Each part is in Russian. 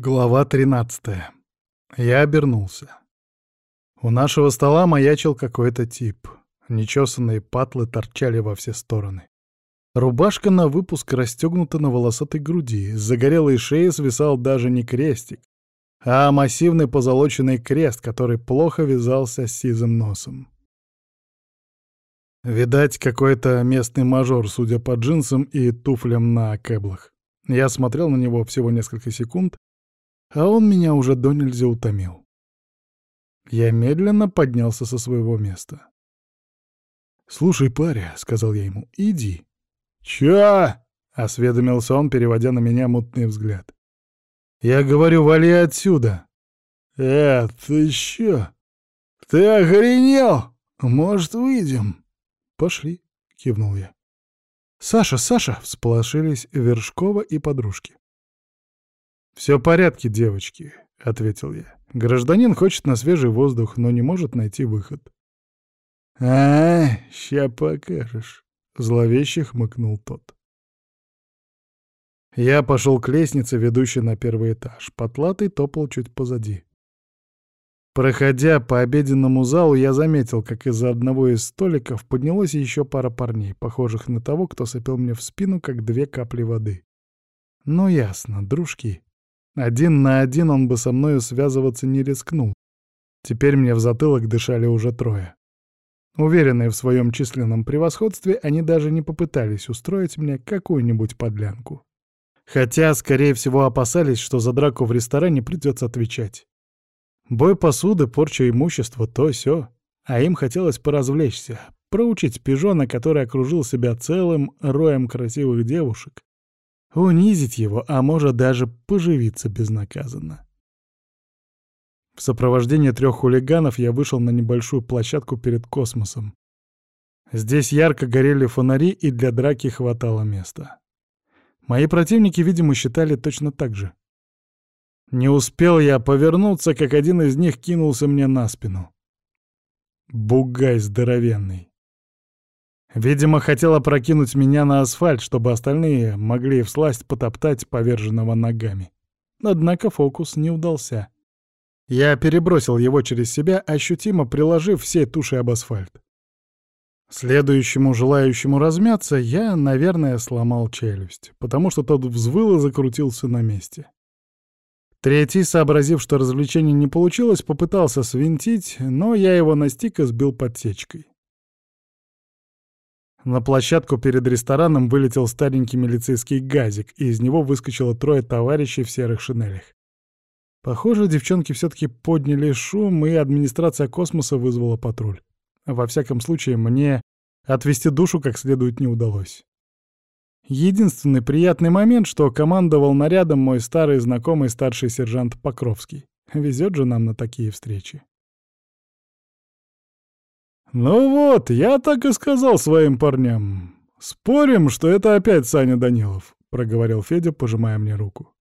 Глава 13. Я обернулся. У нашего стола маячил какой-то тип. Нечесанные патлы торчали во все стороны. Рубашка на выпуск расстегнута на волосатой груди, с загорелой шеи свисал даже не крестик, а массивный позолоченный крест, который плохо вязался с сизым носом. Видать, какой-то местный мажор, судя по джинсам и туфлям на кэблах. Я смотрел на него всего несколько секунд, а он меня уже до нельзя утомил. Я медленно поднялся со своего места. «Слушай, паря», — сказал я ему, — «иди». «Чё?» — осведомился он, переводя на меня мутный взгляд. «Я говорю, вали отсюда». «Э, ты чё? Ты охренел? Может, выйдем?» «Пошли», — кивнул я. «Саша, Саша!» — всполошились Вершкова и подружки. «Все в порядке, девочки», — ответил я. «Гражданин хочет на свежий воздух, но не может найти выход». «А, ща покажешь», — зловеще хмыкнул тот. Я пошел к лестнице, ведущей на первый этаж. Потлатый топал чуть позади. Проходя по обеденному залу, я заметил, как из-за одного из столиков поднялась еще пара парней, похожих на того, кто сопел мне в спину, как две капли воды. Ну ясно, дружки. Один на один он бы со мною связываться не рискнул. Теперь мне в затылок дышали уже трое. Уверенные в своем численном превосходстве, они даже не попытались устроить мне какую-нибудь подлянку. Хотя, скорее всего, опасались, что за драку в ресторане придется отвечать. Бой посуды, порча имущества, то все. А им хотелось поразвлечься, проучить пижона, который окружил себя целым роем красивых девушек, унизить его, а может даже поживиться безнаказанно. В сопровождении трех хулиганов я вышел на небольшую площадку перед космосом. Здесь ярко горели фонари, и для драки хватало места. Мои противники, видимо, считали точно так же. Не успел я повернуться, как один из них кинулся мне на спину. Бугай здоровенный. Видимо, хотела прокинуть меня на асфальт, чтобы остальные могли всласть потоптать поверженного ногами. Однако фокус не удался. Я перебросил его через себя, ощутимо приложив всей тушей об асфальт. Следующему желающему размяться я, наверное, сломал челюсть, потому что тот взвыл и закрутился на месте. Третий, сообразив, что развлечение не получилось, попытался свинтить, но я его настиг и сбил подсечкой. На площадку перед рестораном вылетел старенький милицейский газик, и из него выскочило трое товарищей в серых шинелях. Похоже, девчонки все-таки подняли шум, и администрация космоса вызвала патруль. Во всяком случае, мне отвести душу как следует не удалось. Единственный приятный момент, что командовал нарядом мой старый знакомый старший сержант Покровский. Везет же нам на такие встречи. «Ну вот, я так и сказал своим парням. Спорим, что это опять Саня Данилов», — проговорил Федя, пожимая мне руку.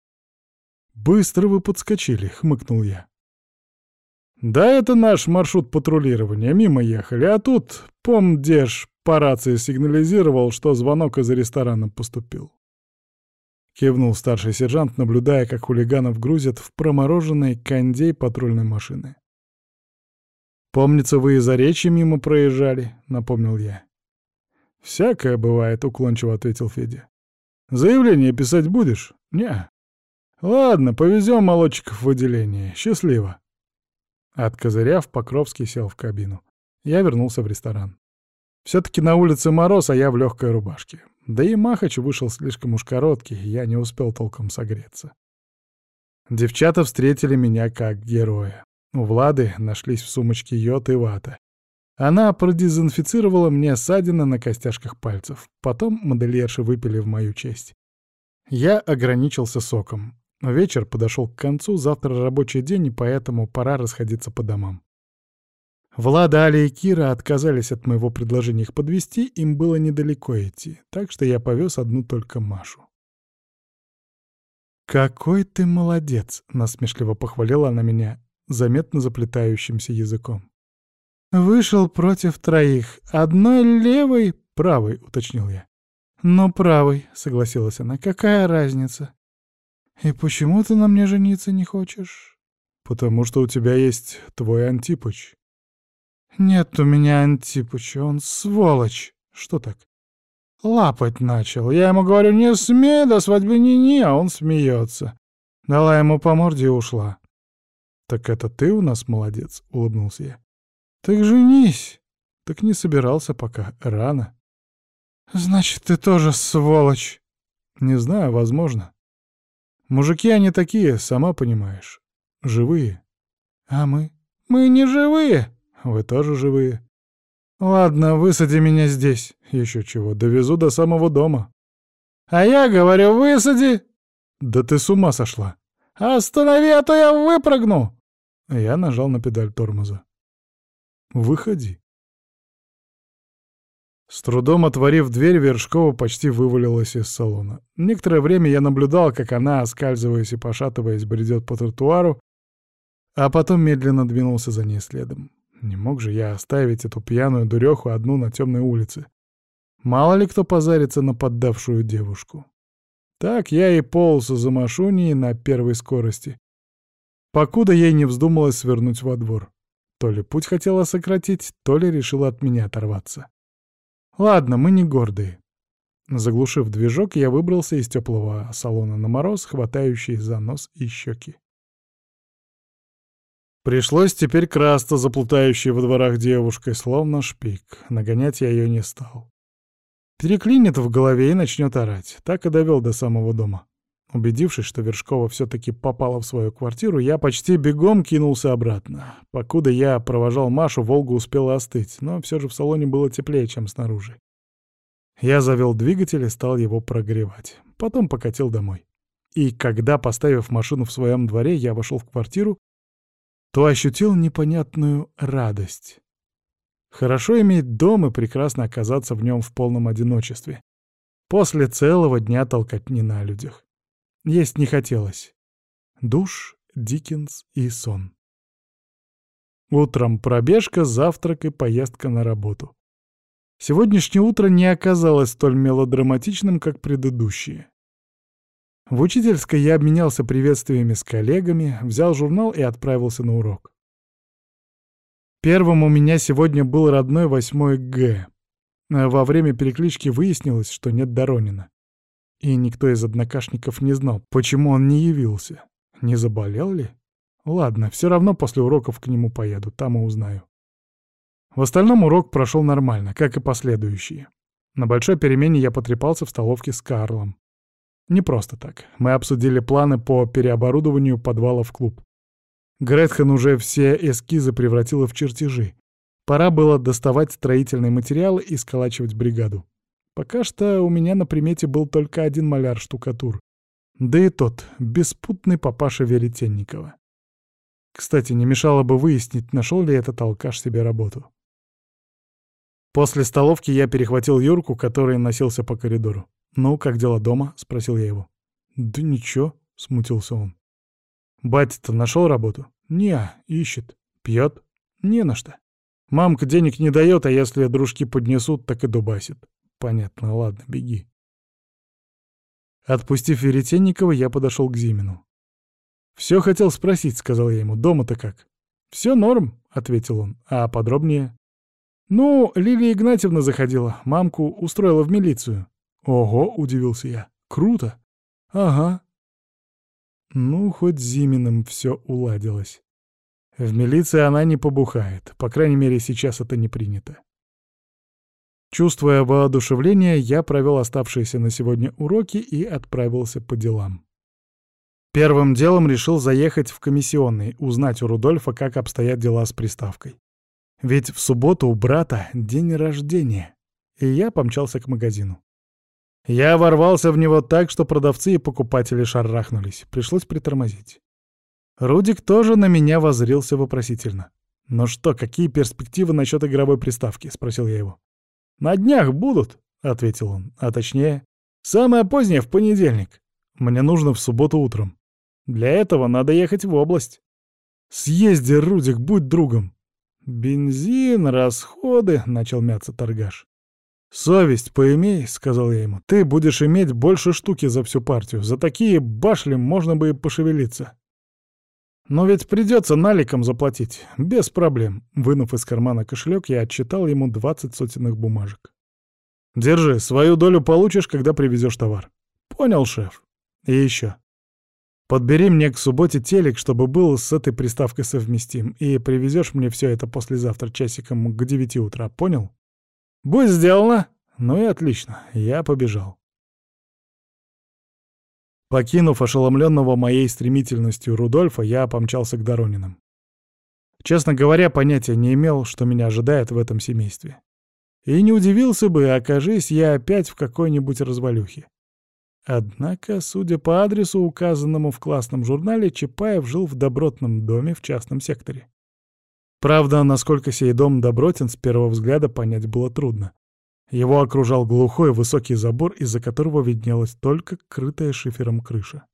«Быстро вы подскочили», — хмыкнул я. «Да это наш маршрут патрулирования, мимо ехали, а тут помдеж по рации сигнализировал, что звонок из ресторана поступил». Кивнул старший сержант, наблюдая, как хулиганов грузят в промороженный кондей патрульной машины. «Помнится, вы и за речи мимо проезжали», — напомнил я. «Всякое бывает», — уклончиво ответил Федя. «Заявление писать будешь?» «Не». «Ладно, повезем молодчиков в отделение. Счастливо». Откозыряв, Покровский сел в кабину. Я вернулся в ресторан. Все-таки на улице мороз, а я в легкой рубашке. Да и Махач вышел слишком уж короткий, я не успел толком согреться. Девчата встретили меня как героя. У Влады нашлись в сумочке йод и вата. Она продезинфицировала мне ссадины на костяшках пальцев. Потом модельерши выпили в мою честь. Я ограничился соком. Вечер подошел к концу, завтра рабочий день, и поэтому пора расходиться по домам. Влада, Али и Кира отказались от моего предложения их подвести, им было недалеко идти, так что я повез одну только Машу. «Какой ты молодец!» — насмешливо похвалила она меня заметно заплетающимся языком. «Вышел против троих. Одной левой, правой», — уточнил я. «Но правой», — согласилась она. «Какая разница?» «И почему ты на мне жениться не хочешь?» «Потому что у тебя есть твой Антипыч». «Нет у меня Антипыча, он сволочь». «Что так?» «Лапать начал. Я ему говорю, не смей, до свадьбы не-не, а он смеется. Дала ему по морде и ушла». «Так это ты у нас молодец», — улыбнулся я. «Так женись». «Так не собирался пока, рано». «Значит, ты тоже сволочь». «Не знаю, возможно. Мужики они такие, сама понимаешь. Живые. А мы? Мы не живые. Вы тоже живые. Ладно, высади меня здесь. Еще чего, довезу до самого дома. А я говорю, высади. Да ты с ума сошла. Останови, а то я выпрыгну. Я нажал на педаль тормоза. Выходи. С трудом отворив дверь, Вершкова почти вывалилась из салона. Некоторое время я наблюдал, как она, оскальзываясь и пошатываясь, бредет по тротуару, а потом медленно двинулся за ней следом. Не мог же я оставить эту пьяную дуреху одну на темной улице. Мало ли кто позарится на поддавшую девушку. Так я и полз за машуней на первой скорости, покуда ей не вздумалось свернуть во двор. То ли путь хотела сократить, то ли решила от меня оторваться. Ладно, мы не гордые. Заглушив движок, я выбрался из теплого салона на мороз, хватающий за нос и щеки. Пришлось теперь красться заплутающей во дворах девушкой, словно шпик. Нагонять я ее не стал. Переклинит в голове и начнет орать. Так и довел до самого дома. Убедившись, что Вершкова все-таки попала в свою квартиру, я почти бегом кинулся обратно. Покуда я провожал Машу, Волга успела остыть, но все же в салоне было теплее, чем снаружи. Я завел двигатель и стал его прогревать. Потом покатил домой. И когда, поставив машину в своем дворе, я вошел в квартиру, то ощутил непонятную радость. Хорошо иметь дом и прекрасно оказаться в нем в полном одиночестве. После целого дня толкотни на людях. Есть не хотелось. Душ, Диккенс и сон. Утром пробежка, завтрак и поездка на работу. Сегодняшнее утро не оказалось столь мелодраматичным, как предыдущие. В учительской я обменялся приветствиями с коллегами, взял журнал и отправился на урок. Первым у меня сегодня был родной 8 Г. Во время переклички выяснилось, что нет Доронина. И никто из однокашников не знал, почему он не явился. Не заболел ли? Ладно, все равно после уроков к нему поеду, там и узнаю. В остальном урок прошел нормально, как и последующие. На большой перемене я потрепался в столовке с Карлом. Не просто так. Мы обсудили планы по переоборудованию подвала в клуб. Гретхен уже все эскизы превратила в чертежи. Пора было доставать строительные материалы и сколачивать бригаду. Пока что у меня на примете был только один маляр-штукатур. Да и тот, беспутный папаша Веретенникова. Кстати, не мешало бы выяснить, нашел ли этот алкаш себе работу. После столовки я перехватил Юрку, который носился по коридору. «Ну, как дела дома?» — спросил я его. «Да ничего», — смутился он. «Батя-то нашел работу?» «Не, ищет. Пьет?» «Не на что. Мамка денег не дает, а если дружки поднесут, так и дубасит. Понятно, ладно, беги. Отпустив Веретенникова, я подошел к Зимину. «Все хотел спросить», — сказал я ему. «Дома-то как?» «Все норм», — ответил он. «А подробнее?» «Ну, Лилия Игнатьевна заходила. Мамку устроила в милицию». «Ого», — удивился я. «Круто». «Ага». Ну, хоть Зиминым все уладилось. В милиции она не побухает. По крайней мере, сейчас это не принято. Чувствуя воодушевление, я провел оставшиеся на сегодня уроки и отправился по делам. Первым делом решил заехать в комиссионный, узнать у Рудольфа, как обстоят дела с приставкой. Ведь в субботу у брата день рождения, и я помчался к магазину. Я ворвался в него так, что продавцы и покупатели шарахнулись, пришлось притормозить. Рудик тоже на меня воззрился вопросительно. «Ну что, какие перспективы насчет игровой приставки?» — спросил я его. «На днях будут», — ответил он. «А точнее, самое позднее в понедельник. Мне нужно в субботу утром. Для этого надо ехать в область». «Съезди, Рудик, будь другом». «Бензин, расходы», — начал мяться торгаш. «Совесть поимей», — сказал я ему, — «ты будешь иметь больше штуки за всю партию. За такие башли можно бы и пошевелиться». «Но ведь придется наликом заплатить. Без проблем». Вынув из кармана кошелек, я отчитал ему двадцать сотенных бумажек. «Держи, свою долю получишь, когда привезешь товар». «Понял, шеф». «И еще. Подбери мне к субботе телек, чтобы был с этой приставкой совместим, и привезешь мне все это послезавтра часиком к девяти утра, понял? Будь сделано. Ну и отлично, я побежал. Покинув ошеломленного моей стремительностью Рудольфа, я помчался к Дорониным. Честно говоря, понятия не имел, что меня ожидает в этом семействе. И не удивился бы, окажись я опять в какой-нибудь развалюхе. Однако, судя по адресу, указанному в классном журнале, Чапаев жил в добротном доме в частном секторе. Правда, насколько сей дом добротен, с первого взгляда понять было трудно. Его окружал глухой высокий забор, из-за которого виднелась только крытая шифером крыша.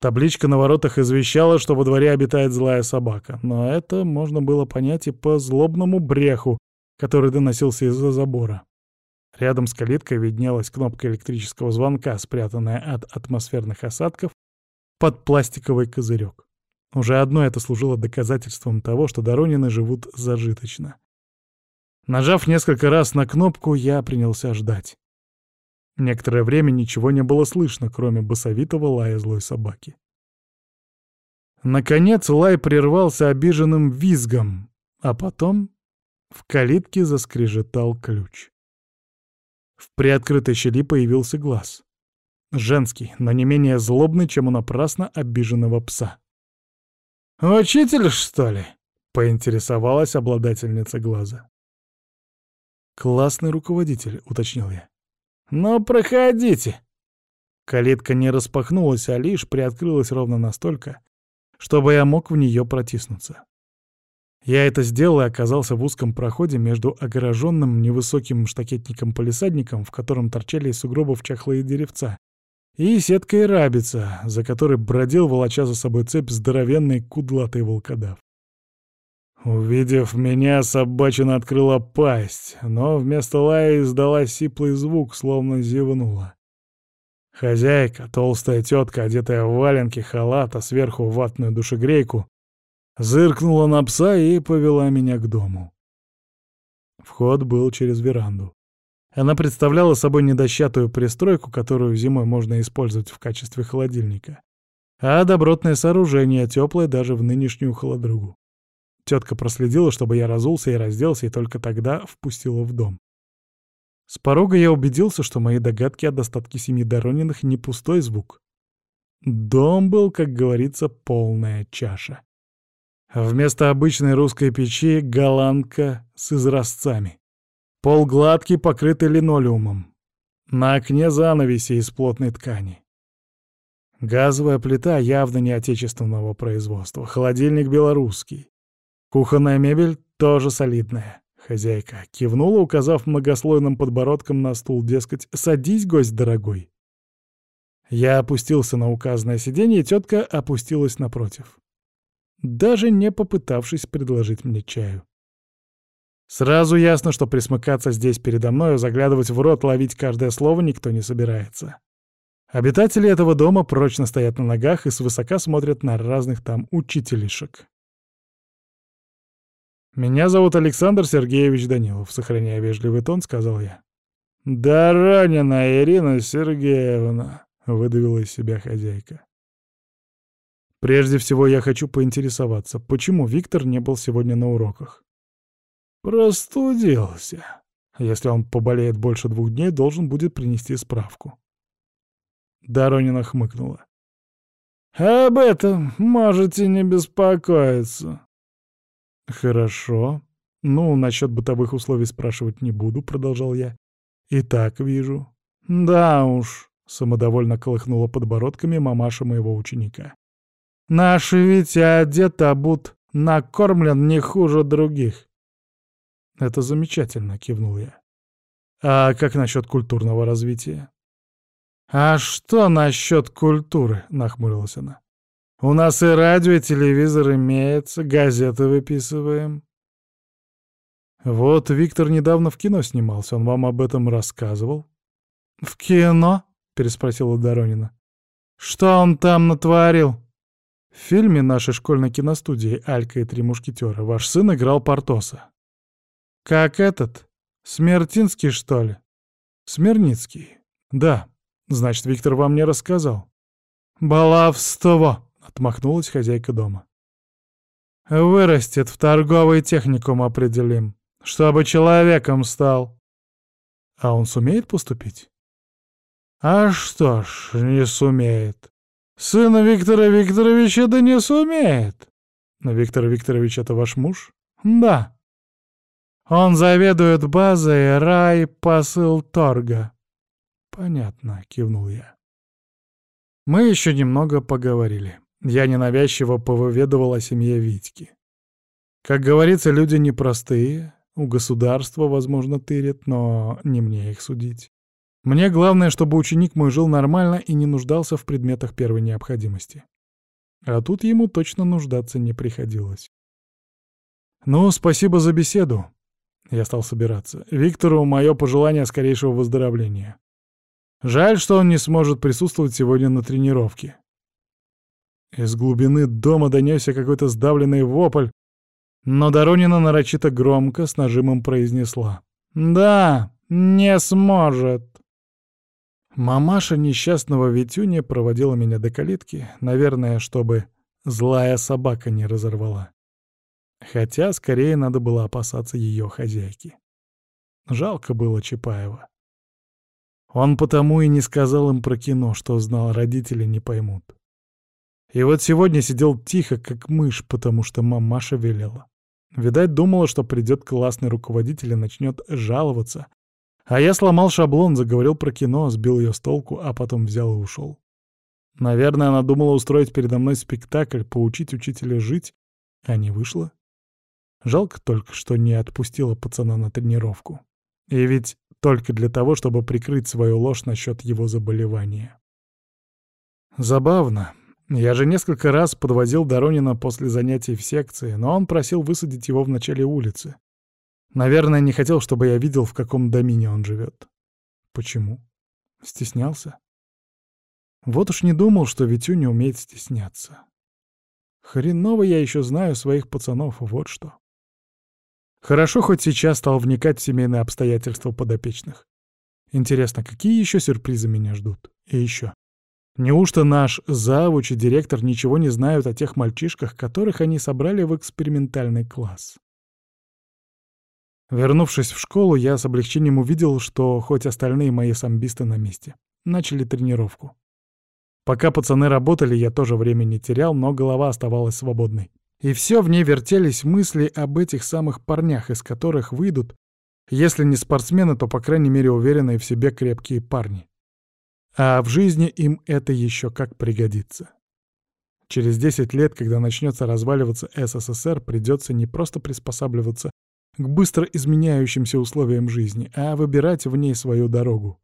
Табличка на воротах извещала, что во дворе обитает злая собака, но это можно было понять и по злобному бреху, который доносился из-за забора. Рядом с калиткой виднелась кнопка электрического звонка, спрятанная от атмосферных осадков под пластиковый козырек. Уже одно это служило доказательством того, что Доронины живут зажиточно. Нажав несколько раз на кнопку, я принялся ждать. Некоторое время ничего не было слышно, кроме басовитого лая злой собаки. Наконец лай прервался обиженным визгом, а потом в калитке заскрежетал ключ. В приоткрытой щели появился глаз. Женский, но не менее злобный, чем у напрасно обиженного пса. «Учитель, что ли?» — поинтересовалась обладательница глаза. «Классный руководитель», — уточнил я. «Ну, проходите!» Калитка не распахнулась, а лишь приоткрылась ровно настолько, чтобы я мог в нее протиснуться. Я это сделал и оказался в узком проходе между огороженным невысоким штакетником-полисадником, в котором торчали из сугробов чахлые деревца, и сеткой рабица, за которой бродил, волоча за собой цепь, здоровенный кудлатый волкодав. Увидев меня, собачина открыла пасть, но вместо лая издала сиплый звук, словно зевнула. Хозяйка, толстая тетка, одетая в валенки, халат, а сверху ватную душегрейку, Зыркнула на пса и повела меня к дому. Вход был через веранду. Она представляла собой недощатую пристройку, которую зимой можно использовать в качестве холодильника. А добротное сооружение, теплое даже в нынешнюю холодругу. Тетка проследила, чтобы я разулся и разделся, и только тогда впустила в дом. С порога я убедился, что мои догадки о достатке семьи Дорониных не пустой звук. Дом был, как говорится, полная чаша. Вместо обычной русской печи — голландка с изразцами. Пол гладкий, покрытый линолеумом. На окне занавеси из плотной ткани. Газовая плита явно не отечественного производства, холодильник белорусский. Кухонная мебель тоже солидная. Хозяйка кивнула, указав многослойным подбородком на стул, дескать, «Садись, гость дорогой». Я опустился на указанное сиденье, и тетка опустилась напротив даже не попытавшись предложить мне чаю. Сразу ясно, что присмыкаться здесь передо мною, заглядывать в рот, ловить каждое слово никто не собирается. Обитатели этого дома прочно стоят на ногах и свысока смотрят на разных там учителишек. «Меня зовут Александр Сергеевич Данилов», — сохраняя вежливый тон, сказал я. «Да ранена Ирина Сергеевна», — выдавила из себя хозяйка. Прежде всего я хочу поинтересоваться, почему Виктор не был сегодня на уроках? Простудился. Если он поболеет больше двух дней, должен будет принести справку. Доронина хмыкнула. «Об этом можете не беспокоиться». «Хорошо. Ну, насчет бытовых условий спрашивать не буду», — продолжал я. «И так вижу». «Да уж», — самодовольно колыхнула подбородками мамаша моего ученика. Наш Витя одет, обут, накормлен не хуже других. Это замечательно, кивнул я. А как насчет культурного развития? А что насчет культуры? Нахмурилась она. У нас и радио, и телевизор имеется, газеты выписываем. Вот Виктор недавно в кино снимался, он вам об этом рассказывал? В кино? переспросила Доронина. Что он там натворил? В фильме нашей школьной киностудии «Алька и три мушкетера» ваш сын играл Портоса. Как этот? Смертинский, что ли? Смирницкий. Да. Значит, Виктор вам не рассказал. Баловство! Отмахнулась хозяйка дома. Вырастет, в торговый техникум определим, чтобы человеком стал. А он сумеет поступить? А что ж, не сумеет. Сын Виктора Викторовича да не сумеет. Но Виктор Викторович — это ваш муж? Да. Он заведует базой рай посыл торга. Понятно, кивнул я. Мы еще немного поговорили. Я ненавязчиво повыведывал о семье Витьки. Как говорится, люди непростые, у государства, возможно, тырят, но не мне их судить. Мне главное, чтобы ученик мой жил нормально и не нуждался в предметах первой необходимости. А тут ему точно нуждаться не приходилось. «Ну, спасибо за беседу». Я стал собираться. Виктору мое пожелание скорейшего выздоровления. Жаль, что он не сможет присутствовать сегодня на тренировке. Из глубины дома донесся какой-то сдавленный вопль, но Доронина нарочито громко с нажимом произнесла. «Да, не сможет». Мамаша несчастного Витюни проводила меня до калитки, наверное, чтобы злая собака не разорвала. Хотя скорее надо было опасаться ее хозяйки. Жалко было Чапаева. Он потому и не сказал им про кино, что знал, родители не поймут. И вот сегодня сидел тихо, как мышь, потому что мамаша велела. Видать, думала, что придет классный руководитель и начнет жаловаться. А я сломал шаблон, заговорил про кино, сбил ее с толку, а потом взял и ушел. Наверное, она думала устроить передо мной спектакль, поучить учителя жить, а не вышло. Жалко только, что не отпустила пацана на тренировку. И ведь только для того, чтобы прикрыть свою ложь насчет его заболевания. Забавно, я же несколько раз подвозил Доронина после занятий в секции, но он просил высадить его в начале улицы. Наверное, не хотел, чтобы я видел, в каком домине он живет. Почему? Стеснялся? Вот уж не думал, что Витю не умеет стесняться. Хреново я еще знаю своих пацанов, вот что. Хорошо, хоть сейчас стал вникать в семейные обстоятельства подопечных. Интересно, какие еще сюрпризы меня ждут? И еще. Неужто наш завуч и директор ничего не знают о тех мальчишках, которых они собрали в экспериментальный класс? Вернувшись в школу, я с облегчением увидел, что хоть остальные мои самбисты на месте. Начали тренировку. Пока пацаны работали, я тоже время не терял, но голова оставалась свободной. И все в ней вертелись мысли об этих самых парнях, из которых выйдут, если не спортсмены, то, по крайней мере, уверенные в себе крепкие парни. А в жизни им это еще как пригодится. Через 10 лет, когда начнется разваливаться СССР, придется не просто приспосабливаться к быстро изменяющимся условиям жизни, а выбирать в ней свою дорогу.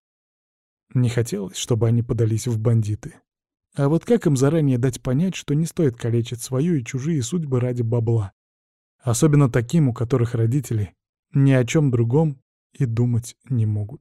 Не хотелось, чтобы они подались в бандиты. А вот как им заранее дать понять, что не стоит калечить свою и чужие судьбы ради бабла? Особенно таким, у которых родители ни о чем другом и думать не могут.